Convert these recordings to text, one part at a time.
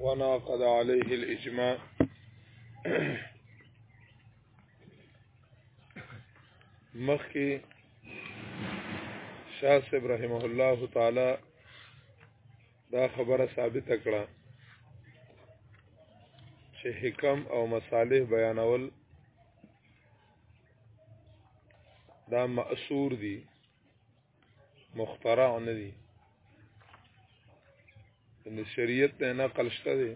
وناقض عليه الإجماع مخکې شاه صاحب رحمه الله تعالی دا خبره ثابته کړه چې حکم او مصالح بیانول دا مأثور دي مخترع نه دي د شریعت نه نقل شته دي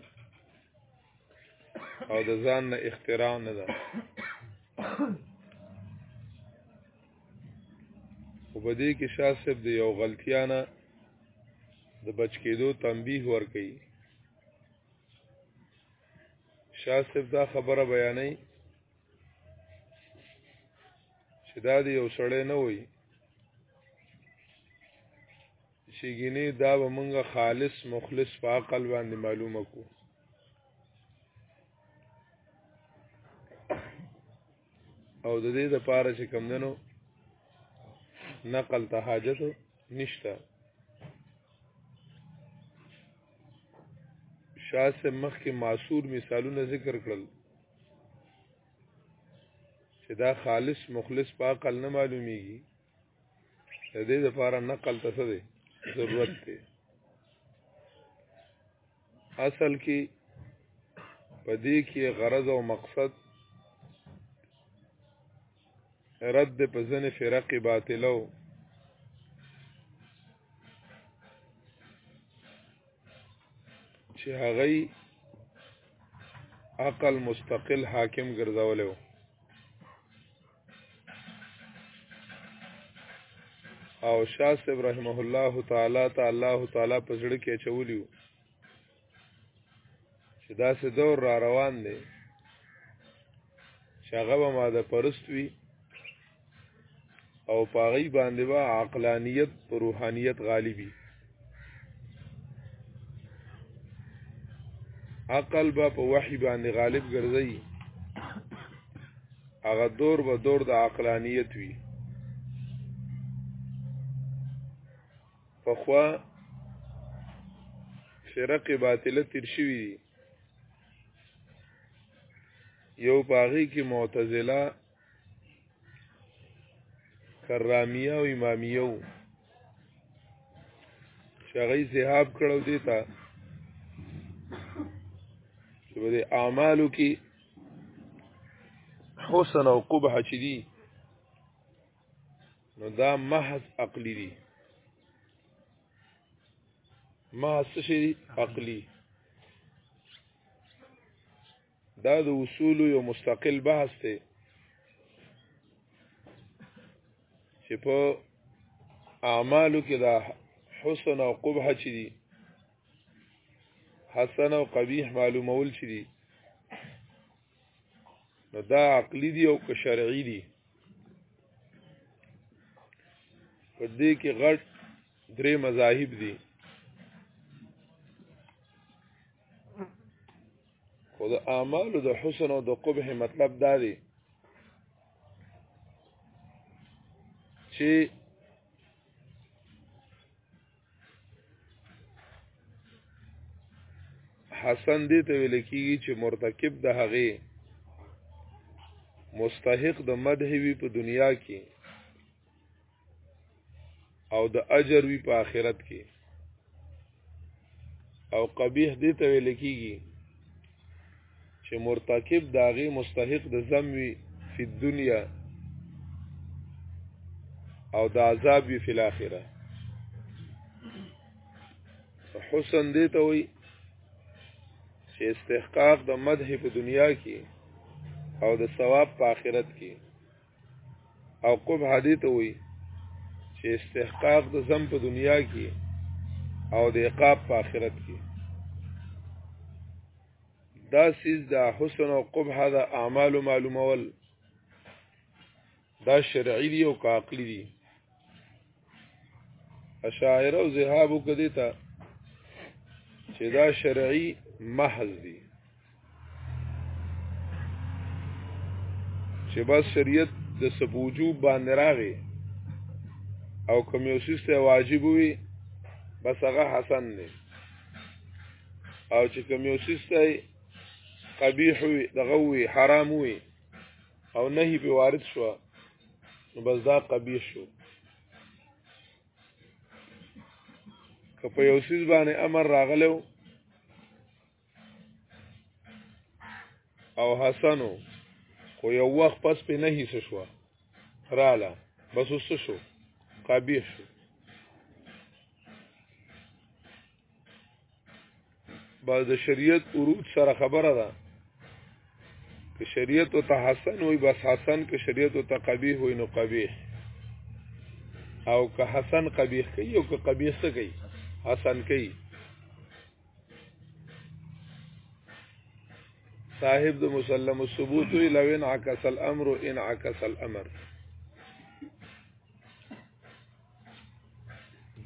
او د ځان نه اختراع نه ده او په دې کې شاه صاحب د یو غلطیا نه د بچ کېدو تنبیه ورکړي شاه صاحب دا خبره بیانوي چې دا دی یو سړی نه وای چې ګینه دا به مونږه خالص مخلص په عقل باندې معلومه کو او د دې لپاره چې کم دنو نقل ته حاجت نشته شاسه مخ کې معصور مثالونه ذکر کړل چې دا خالص مخلص په عقل نه معلومیږي د دې لپاره نقل ته څه دی ضرورت دی اصل کې په دې کې غرض او مقصد رد په ځنې فرق باطلو چې هغه عقل مستقل حاکم ګرځولې وو او شاه صاحب رحمه الله تعالی ته الله تعالی په زړه کې چولیو چې دا سه دور را روان دی چې هغه به ماده پرست وي او پاغي باندې با عقلانیت پر روحانیت غالبي عقل به په وحي باندې غالب ګرځي هغه دور به دور د عقلانیت وي پخوا فرق باطله تیر شوی دی یو باغی کې معتزله کرامیه او امامیه و شغی زهاب کړو دیتا چې بده اعمالو کې حسن او قبح چدي نو دا محض عقلی دی محض څه شي دی عقلی دا د اصول یو مستقل بحث دی چې په اعمالو کې دا حسن او قبح چي دي حسن او قبیح معلومول چي دي نو دا عقلی دی او که شرعی دی په دې کې غټ درې مذاهب دي خو د اعمالو د حسن او د قبح مطلب دا دی چې حسن دې ته ویل کیږي چې مرتکب د هغه مستحق د مدح وی په دنیا کې او د اجر وی په آخرت کې او قبیح دې ته ویل کیږي چې مرتکب داغي مستحق د ذم وي په دنیا او د عذاب وي په الاخره حسن دې ته وي چې استحقاق د مدح په دنیا کې او د ثواب په آخرت کې او قبح دې ته وي چې استحقاق د ذم په دنیا کې او د عقاب په آخرت کې دا سیز د حسن او قبح د اعمال معلومول دا شرعي دي او عقلي دي اشاعره او ذهاب کدي ته چې دا شرعي محض دي چې بس شریعت د سبوجوب باندې راغی او کوم یو سیسته واجب وي بس هغه حسن دی او چې کوم یو سیس دی قبیح وي دغه وي حرام وي او نهي به وارد شو نو بس دا قبیح شو که په یو سیس باندې امر راغلو او حسنو خو یو وخت پس په نهي څه شو رااله بس وسه شو قبیح شو بعض د شریعت عروج سره خبره ده که شریعت او تحسن وي بس حسن که شریعت او تقبیح وي نو قبیح او که حسن قبیح کوي او که قبیح څه کوي حسن کوي صاحب د مسلم الثبوت لو انعكس الامر انعكس الامر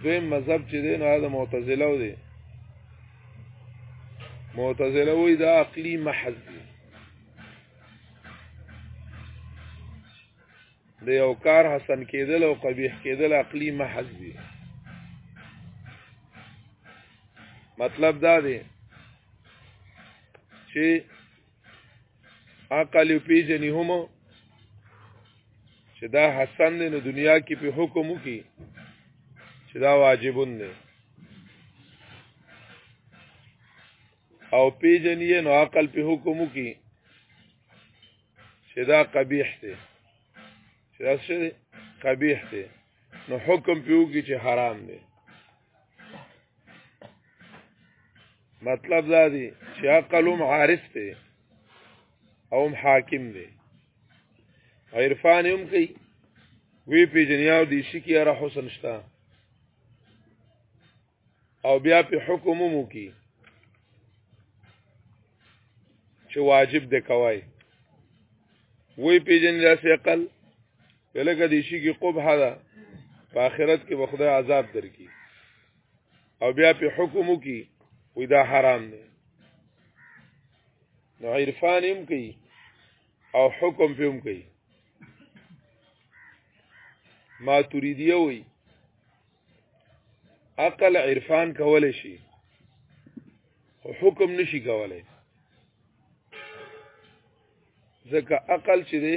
دوی مذهب چې دی نو دا معتزله و دی معتزله وی دا عقلی محض دی د یو کار حسن کېدل او قبیح کېدل عقلی محض دی مطلب دا دی چې عقل پیجنې هم چې دا حسن دی نو دنیا کې په حکم وکي چې دا واجبون دی او پیجنې نو عقل په حکم وکي چې دا قبیح دی چې دا څه دی قبیح دی نو حکم پیو کی چې حرام دی مطلب دا دی چې عقل هم عارف دی او هم حاکم دی او عرفان هم کوي وی پیجنیا او دی شي کې را حسن شته او بیا په حکم مو کې چې واجب دی کوي وی پیجن داسې عقل ولکه دې شي کې قبح ده په آخرت کې به خدای عذاب درکړي او بیا په حکم وکي وې دا حرام دی نو عرفان هم کوي او حکم په هم کوي ما تريديه وي عقل عرفان کول شي او حکم نشي کولای ځکه عقل چې دی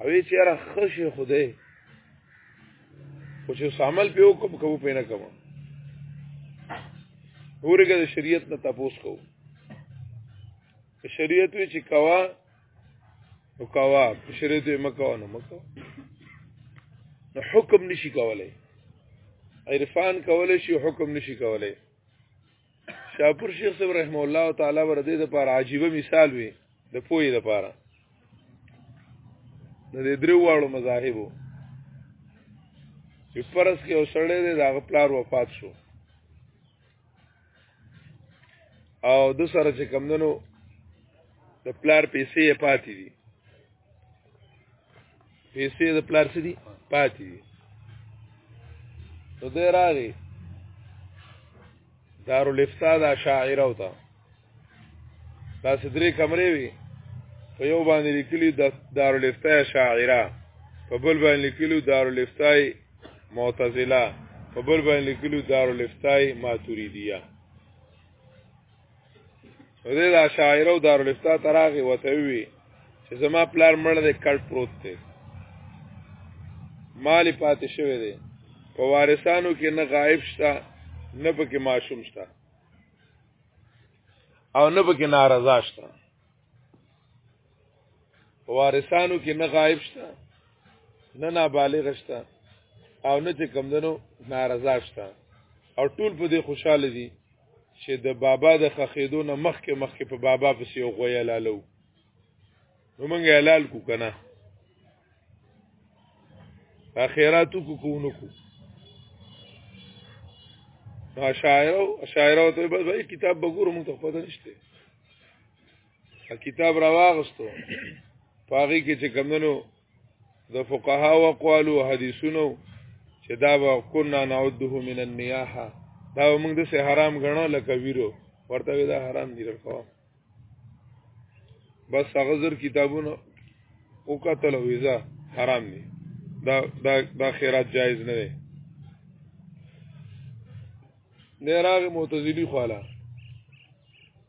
او یې چیرې خشه خوده خو چې عمل په وکم کوو په نه کوم ورګه د شریعت نه تاسو کو شریعت وی چې کوا او کوا شریعت یې مکو نه مکو نو حکم نشي کولای عرفان کولای شي حکم نشي کولای شاپور شیخ صاحب رحم الله تعالی ور دې د پر عجیب مثال وي د پوی د پاره د دې درو واړو مذاهبو چې پرس کې اوسړې د هغه پلار وفات شو او د سره چې کمندنو د پلار پیسې پاتې دي پیسې د پلار سړي پاتې دي نو دی راغی دارالفتا دا شاعره او ته داسې درې کمرې وي په یو باندې لیکلي د دارالفتا شاعره په بل باندې لیکلي دارالفتا معتزله په بل باندې لیکلي دارالفتا ماتوریدیه دې دا شاعر او دارالفتا تراغي وته وی چې زما پلار مړ دی کړ پروت دی مالی پاتې شوی دی په وارثانو کې نه غایب شته نه پکې معشوم شته او نه پکې ناراضه شته وارثانو کې نه غایب شته نه نابالغ شته او نه چې کمدنو ناراضه شته او ټول په دې خوشاله دي چې د بابا د خخېدو نه مخکې مخکې په بابا پسې یو غوی لالو نو موږ یې لال کو کنه اخیراتو کو کو نو کو اشاعره اشاعره ته بس وای کتاب بګور موږ ته پته نشته کتاب راواغستو پاغي کې چې کمنو د فقها او اقوال او حدیثونو چې دا به کنا نعده من النیاحه دا موږ د سه حرام غنو لکه ویرو ورته دا حرام دي رکو بس هغه زر کتابونه او قتل ویزا حرام دي دا دا دا خیرات جایز نه دی نه راغ معتزلی خواله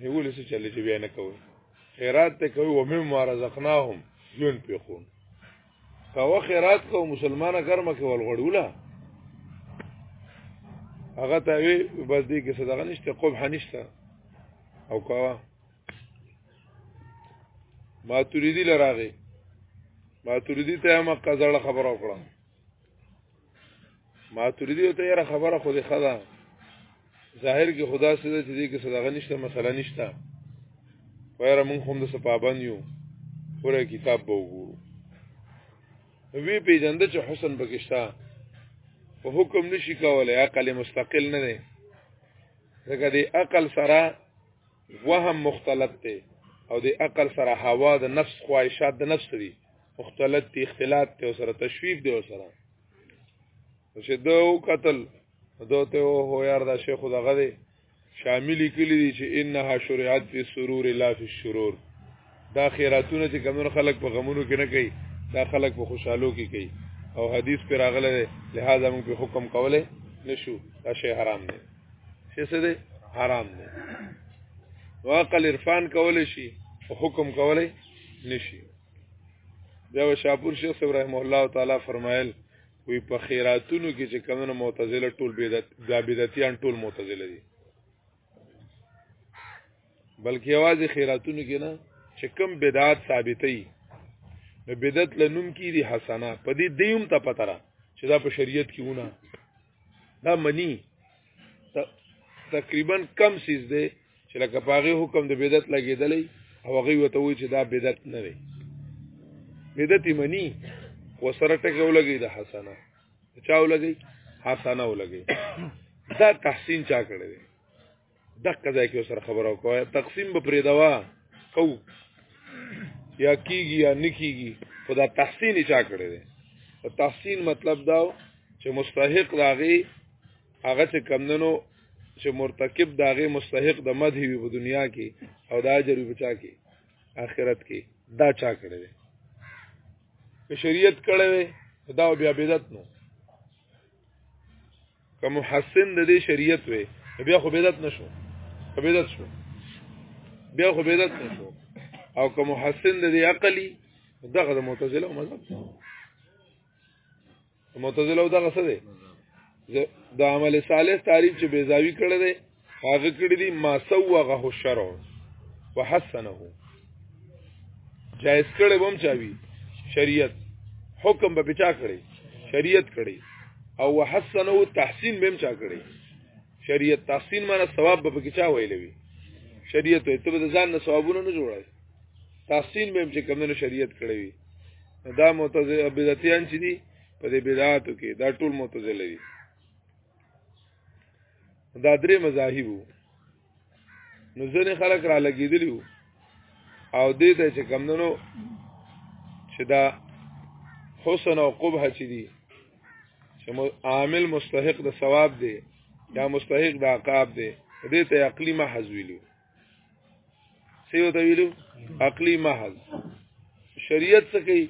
نیول څه چلې چې بیا نه کوي خیرات ته کوي و مم رزقناهم ينفقون کاوه خیرات کو مسلمانه ګرمه کې ولغړوله هغه ته وی بس دې کې صدقه نشته قبح نشته او کاوه ما تريدي لراغه ما تريدي ته ما قزړه خبره وکړه ما تريدي ته یې خبره خو دې خدا ظاهر کې خدا سره چې دې کې صدقه نشته مسله نشته وایره مونږ هم د سپابن یو پوره کتاب به وګورو وی پیجند چې حسن بکشتا په حکم نشي کولای عقل مستقل نه دی ځکه دی عقل سره وهم مختلط دی او دی عقل سره هوا د نفس خواهشات د نفس دی مختلط دی اختلاط دی او سره تشویق دی او سره چې دو قتل دوته او هو یار دا شیخ دغه دی شامل کلی دي چې انها شریعت فی سرور لا فی الشرور دا خیراتونه چې کمنو خلق په غمونو کې نه کوي دا خلق په خوشحالو کې کوي او حدیث پر راغله ده لہذا موږ په حکم کوله نشو دا شی حرام دی شی څه دی حرام دی واقل عرفان کوله شي او حکم کوله نشي بیا شاپور شیخ ابراهیم الله تعالی فرمایل وی په خیراتونو کې چې کمنه معتزله ټول بدعت دا بدعتيان ټول معتزله دي بلکې یوازې خیراتونو کې نه چې کم بدعت ثابتې نو بدعت لنوم کې دي حسنه په دې دیم ته پتره چې دا په شریعت کې ونه دا منی تقریبا کم سیز دی چې لکه پاغه حکم د بدعت لګیدلې او هغه وته وی چې دا بدعت نه دی بدعت منی و سره ټکه ولګي د حسنه چا ولګي حسنه ولګي دا تحسین چا کړی دی دغه ځای کې سره خبرو کوه تقسیم به پرې دوا کو یا کیږي یا نکیږي خدا تحسین چا کړی دی تحسین مطلب دا چې مستحق راغی هغه چې کمندنو چې مرتکب داغه مستحق د مدح وي په دنیا کې او د اجر په چا کې آخرت کې دا چا کړی دی په شریعت کړی دی دا بیا بدعت نو که محسن د دې شریعت وي بیا خو بدعت نشو خو بدعت شو بیا خو بدعت نشو او که محسن د دې عقلی دغه د معتزله مذهب معتزله او دغه څه دی د عمل صالح تعریف چې بیزاوی کړی دی هغه کړی دی ما سوغه الشرع وحسنه جائز کړي بم چاوي شریعت حکم به بچا کړي شریعت کړي او وحسنه تحسین بم چا کړي شریعت تحسین معنی ثواب به بچا ویلوي شریعت ته به ځان نه ثوابونه نه جوړای تحسین به چې کمنو شریعت کړی وي دا معتزله بدعتيان چې دي په دې بدعاتو کې دا ټول معتزله دي دا درې مذاهب وو نو ځنې خلک را لګېدلی وو او دې ته چې کمدنو چې دا حسن او قبح چې دي چې عامل مستحق د ثواب دی یا مستحق د عقاب دی دې ته عقلی محض ویلو سیو ته ویلو عقلی محض شریعت څه کوي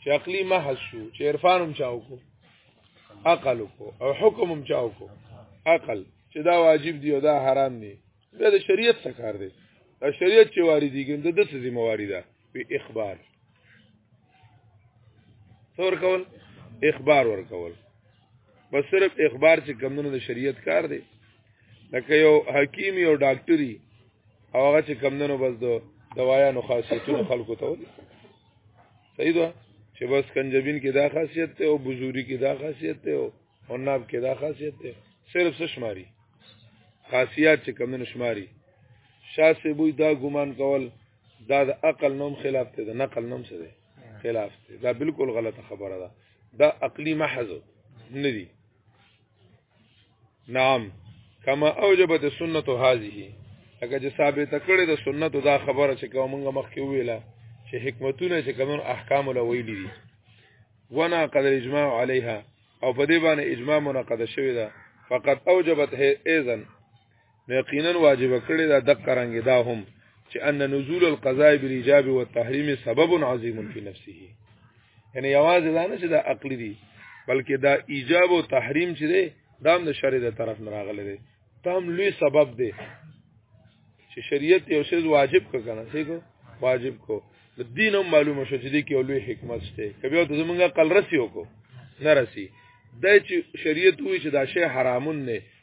چې عقلی محض شو چې عرفان هم چاو کو عقل کو او حکم هم چاو کو عقل چې دا واجب دی او دا حرام دی دا د شریعت څخه کار دی دا شریعت چې واردېږي د دې ذمہ واری ده په اخبار څور کول اخبار ور کول بس صرف اخبار چې کمونو د شریعت کار دی لکه یو حکیم یو ډاکټري او هغه چې کمونو بس د دوايانو خاصیتونه خلکو ته ولي صحیح ده چې بس کنجبین کې دا خاصیت ته او بزوري کې دا خاصیت ته او عناب کې دا خاصیت ته صرف څه شماري خاصیات چې کمونو شماري شاسې بوی دا ګمان کول دا د عقل نوم خلاف دی د نقل نوم څه دی خلاف دی دا بالکل غلطه خبره ده دا عقلی محض نه دی نعم کما اوجبت سنت هذه لکه چې ثابت کړي د سنت دا خبره چې کومه مخکې ویله چې حکمتونه چې کوم احکام له ویلي دي ونا قد اجماع عليها او په دې باندې اجماع منقض شوی ده فقط اوجبت هي اذن نو یقینا واجب کړی دا د قرانګ دا هم چې ان نزول القضاء بالاجاب والتحریم سبب عظیم فی نفسه یعنی یواز دا نه چې دا عقلی دی بلکې دا ایجاب او تحریم چې دی دا هم د شریعت طرف نه راغلی دی دا هم لوی سبب دی چې شریعت یو شی واجب کو کنه څه کو واجب کو د دین هم معلومه شو چې دی کې لوی حکمت شته کبي او زمونږه قل رسی وکړو نه رسی د شریعت وی چې دا شی حرامون نه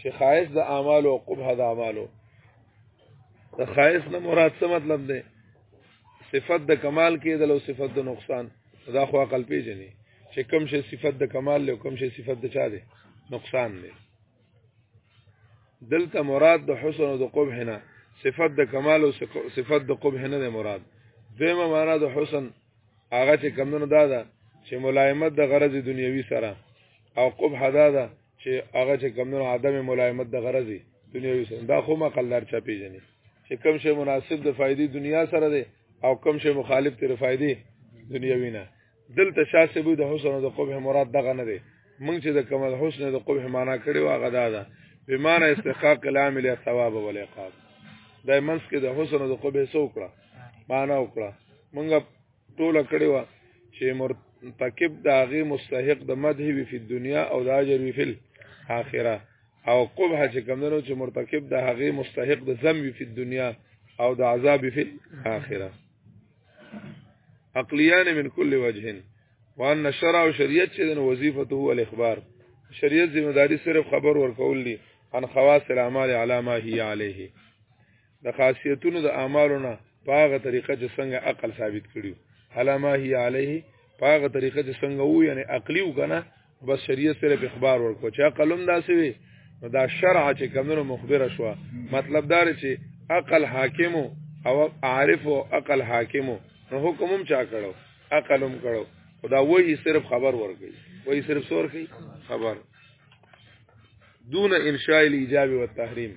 چې خایس د اعمال او قبح د اعمالو د خایس نه مراد څه مطلب دی صفت د کمال کې د لو صفت د نقصان دا خو عقل پیژني چې کم شي صفت د کمال له کم شي صفت د چا دی نقصان دی دلته مراد د حسن او د قبح نه صفت د کمال او صفت د قبح نه مراد دیمه معنا د حسن هغه چې کمونو دا ده چې ملایمت د غرض دنیوي سره او قبح دا ده چې هغه چې کمونو عدم ملایمت د غرض دنیوي سره دا خو ما قلدار چا پیژني چې کم شي مناسب د فائدې دنیا سره دی او کم شي مخالف تر فائدې دنیوي نه دلته شاسبو د حسن او د قبح مراد دغه نه دی مونږ چې د کمال حسن د قبح معنا کړي وا غدا ده بمانه استحقاق العامل ثواب والعقاب دای منس کې د حسن او د قبه سو کړه معنا وکړه مونږ ټوله کړې و چې مرتکب د هغه مستحق د مدح وی په دنیا او د اجر وی په آخرت او قبح چې کمنو چې مرتکب د هغه مستحق د ذم وی په دنیا او د عذاب په آخرت عقلیان من کل وجه وان شرع او شریعت چې د وظیفته هو الاخبار شریعت ذمہ داری صرف خبر ورکول دي عن خواص الاعمال علامه هي عليه د خاصیتونو د اعمالو نه پاغه طریقه چې څنګه عقل ثابت کړیو علامه هی علیه پاغه طریقه چې څنګه وو یعنی عقلی وکنه بس شریعت سره په اخبار ورکو چې عقل هم داسې وي نو دا شرع چې کمنو مخبره شو مطلب دا چې عقل حاکم او عارف او عقل حاکم نو حکم هم چا کړو عقل هم کړو خدا وایي صرف خبر ورکړي وایي صرف سور کوي خبر دون انشاء الايجاب والتحريم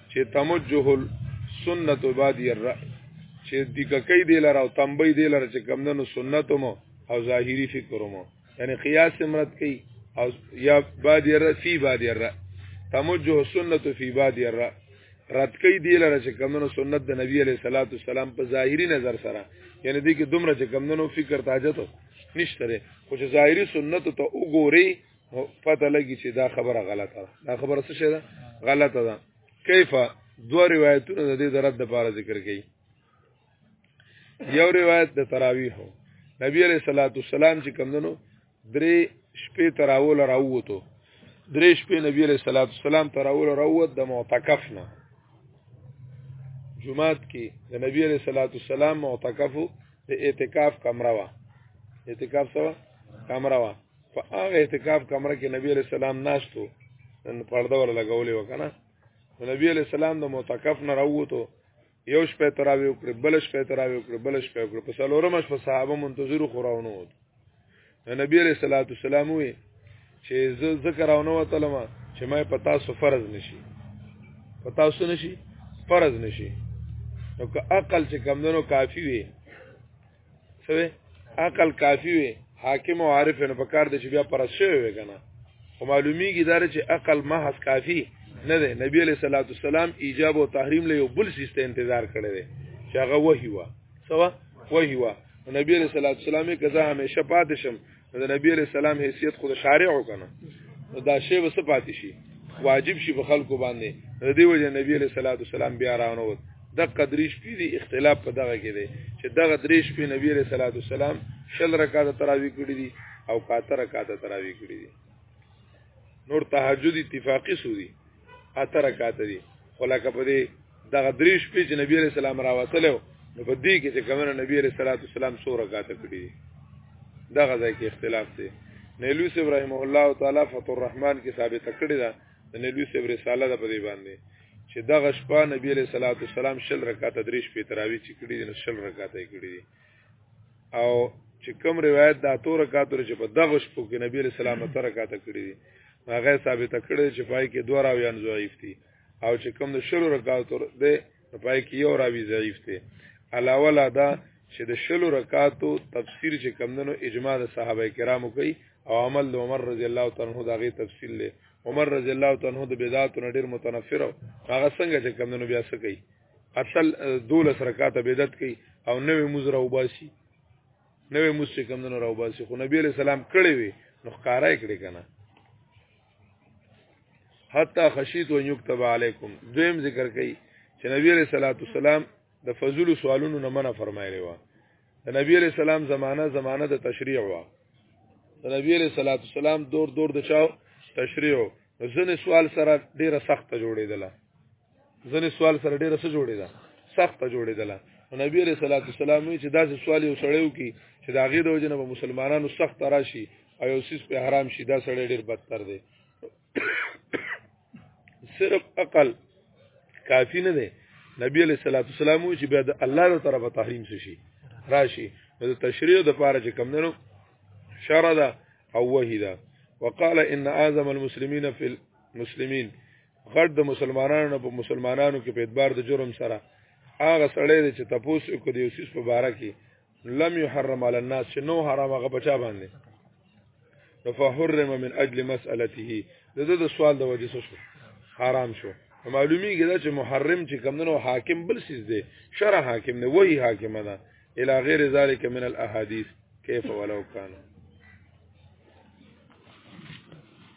چې تمجه السنت بعد الرأي چې دککې دی لره او تنبې دی لره چې کمندنو سنت مو او ظاهری فکر مو یعنی قیاس مراد کوي او یا بعد الرأي فی بعد الرأي تمجه السنت فی بعد الرأي رد کوي دی لره چې کمندنو سنت د نبی علی صلوات والسلام په ظاهری نظر سره یعنی دې کې دومره چې کمندنو فکر تاجت نشته خو چې ظاهری سنت ته وګوري پته لګی چې دا خبره غلطه ده دا خبره څه ده غلطه ده کیف دوه روایتونه د دې درد د پاره ذکر کړي یو روایت د تراویح نبی علیہ الصلوۃ والسلام چې کمندنو درې شپې تراول راووتو درې شپې نبی علیہ الصلوۃ والسلام تراول راووت د معتکف نه جمعات کې د نبی علیہ الصلوۃ والسلام معتکف د اعتکاف کمره وا اعتکاف سره کمره وا په هغه اعتکاف کمره کې نبی علیہ السلام ناشتو نن پرده ور لګولې وکنه نبی علیہ السلام د معتکف نه راووتو یو شپه تراوی وکړ بل شپه تراوی وکړ بل شپه وکړ په سلورم شپه صحابه منتظر خوراونو نبی علیہ الصلوۃ والسلام وی چې زه ذکر او نو تلم چې ما پتا سو فرض نشي پتا سو نشي فرض نشي نو که عقل چې کمندونو کافی وي سوي عقل کافی وي حاکم او عارف نه پکار دي چې بیا پر شوی وي کنه او معلومیږي دا چې عقل محض کافی نه دی نبی علیہ الصلوۃ والسلام ایجاب او تحریم له یو بل سیسته انتظار کړی دی چې هغه وحی وا سوا وحی وا نبی علیہ الصلوۃ والسلام کزا همیشه پاتشم د نبی علی السلام حیثیت خود شارع وکنه دا شی وسه پاتې شي واجب شي په خلکو باندې د دې وجه نبی علی صلوات والسلام بیا راونوت د قدرې شپې دی اختلاف په دغه کې دی چې دغه درې شپې نبی علی صلوات والسلام شل رکعات تراوی کړی دي او کاته رکعات تراوی کړی دي نور تهجد اتفاقی سودی اته رکعات دي خو لکه په دې دغه درې شپې چې نبی عليه السلام راوتلو نو په دې کې چې کومه نبی عليه السلام څو رکعات کړي دغه ځای کې اختلاف دی نیلوس ابراهیم الله تعالی فتح الرحمن کې ثابت کړی دا د نیلوس ابراهیم رساله ده په دې باندې چې دغه شپه نبی عليه السلام شل رکعات درې شپې تراوی چې کړي دي نو شل رکعات یې کړي دي او چې کوم روایت دا تور رکعات چې په دغه شپو کې نبی رسول الله تر رکعات کړی دي هغه ثابت کړی چې پای کې دوه راویان ضعیف دي او چې کوم د شلو رکعات تر دی پای کې یو راوی ضعیف دی علاوه لا دا چې د شلو رکعاتو تفسیر چې کمندنو اجماع د صحابه کرامو کوي او عمل د عمر رضی الله تعالی عنہ دغه تفصیل له عمر رضی الله تعالی عنہ د بدعات نډیر متنفر هغه څنګه چې کمندنو بیا څه کوي اصل دولس رکعات بدعت کوي او نوې مزره وباسي نوې مزه کوم نه راوباسي خو نبی له سلام کړي وي نو ښکارا کړي کنه حتا خشیت و یكتب علیکم دویم ذکر کوي چې نبی علیہ الصلوۃ والسلام د فضل سوالونو نه منع فرمایلی و د نبی علیہ السلام زمانہ زمانہ د تشریع و د نبی علیہ الصلوۃ والسلام دور دور د چاو تشریع ځنې سوال سره ډیره سخته جوړېدله ځنې سوال سره ډیره څه جوړې ده سخته جوړې ده نبی علیہ الصلوۃ والسلام چې دا سوال یو سړی وکي چې دا غیر وجنه به مسلمانانو سخت راشي او یو سیس په حرام شي دا سړی ډیر بدتر دی صرف عقل کافی نه دی نبی علیہ الصلوۃ والسلام چې بیا د الله تعالی طرفه تحریم شي راشي د تشریع د پاره چې کم نه شرع ده او وحی ده وقال ان اعظم المسلمین فی المسلمین غړ د مسلمانانو په مسلمانانو کې په اعتبار د جرم سره هغه سړی دی چې تپوس کو دی اوسیس په باره کې لم يحرم على الناس چې نو حرام هغه بچا باندې نو فحرم من اجل مسالته دغه د سوال د وجې شو حرام شو معلومی کېده چې محرم چې کمندنو حاکم بل سیز دی شرع حاکم نه وਹੀ حاکم نه الى غیر ذلك من الاحاديث كيف ولو كان